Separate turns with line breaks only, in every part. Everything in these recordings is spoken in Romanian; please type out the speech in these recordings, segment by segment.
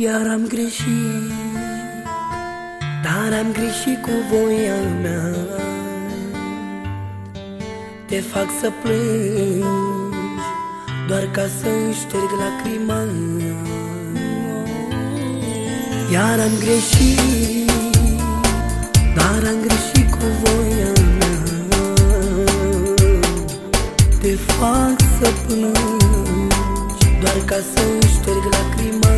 Iar am greșit Dar am greșit cu voia mea. Te fac să plângi Doar ca să șterg lacrima. Iar am greșit Dar am greșit cu voia mea. Te fac să plângi Doar ca să șterg lacrima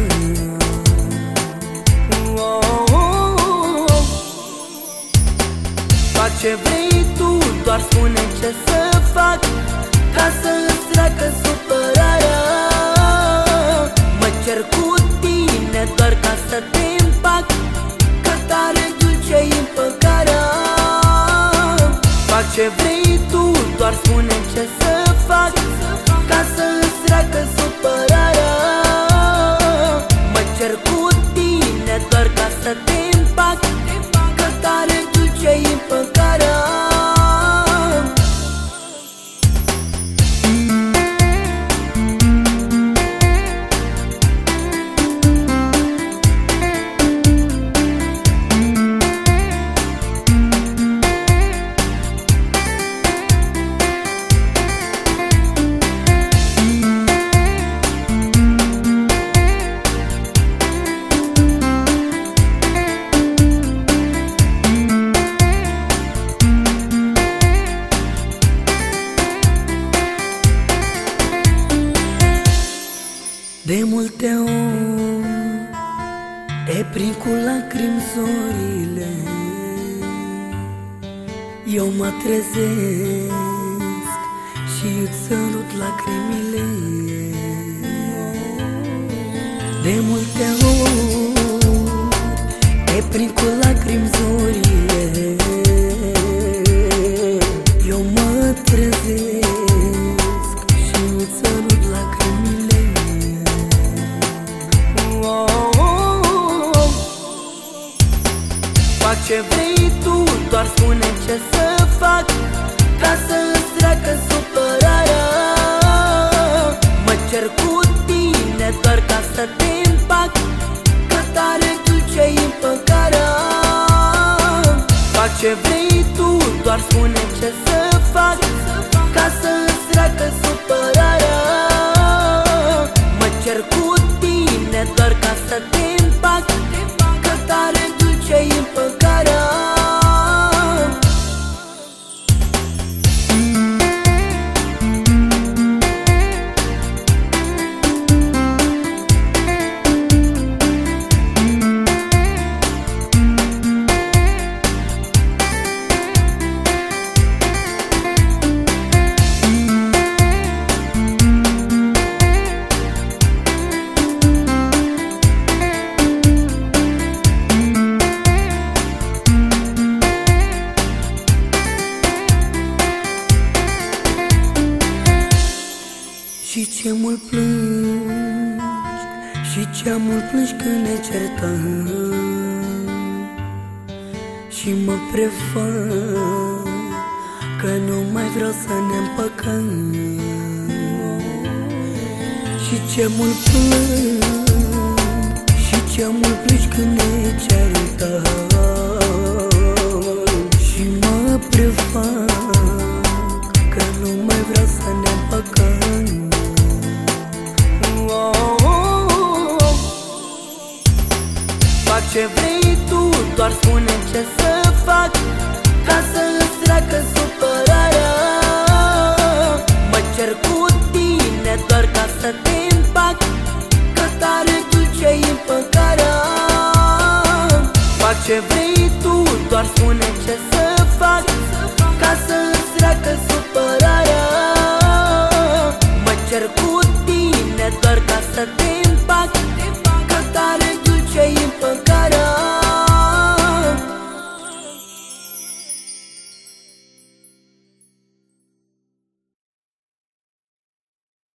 Fac ce vrei tu, doar spune ce să fac Ca să îți treacă supărarea. Mă cer cu tine doar ca să te împac Că tare dulce e împăcarea. Fac ce vrei tu, doar spune ce să De multe ori Te prind cu lacrimi zorile Eu mă trezesc Și îți sărut lacrimile. De multe ori Te prind cu lacrimi zorile Eu mă trezesc ce vrei tu, doar spune ce să fac Ca să îți treacă supărarea. Mă cer cu tine doar ca să te împac Că tare dulce e împăcarea Fac ce vrei tu, doar spune ce să ce mult plângi Și ce mult plângi când ne certăm. Și mă prefac Că nu mai vreau să ne împăcăm. Și ce mult plângi Și ce mult plângi când ne certăm. Și mă prefac Că nu mai vreau să ne împăcăm Fac ce vrei tu, doar spune ce să fac Ca să îți treacă supărarea. Mă cer cu tine doar ca să te împac Că tare dulce e împăcarea. Fac ce vrei tu, doar spune ce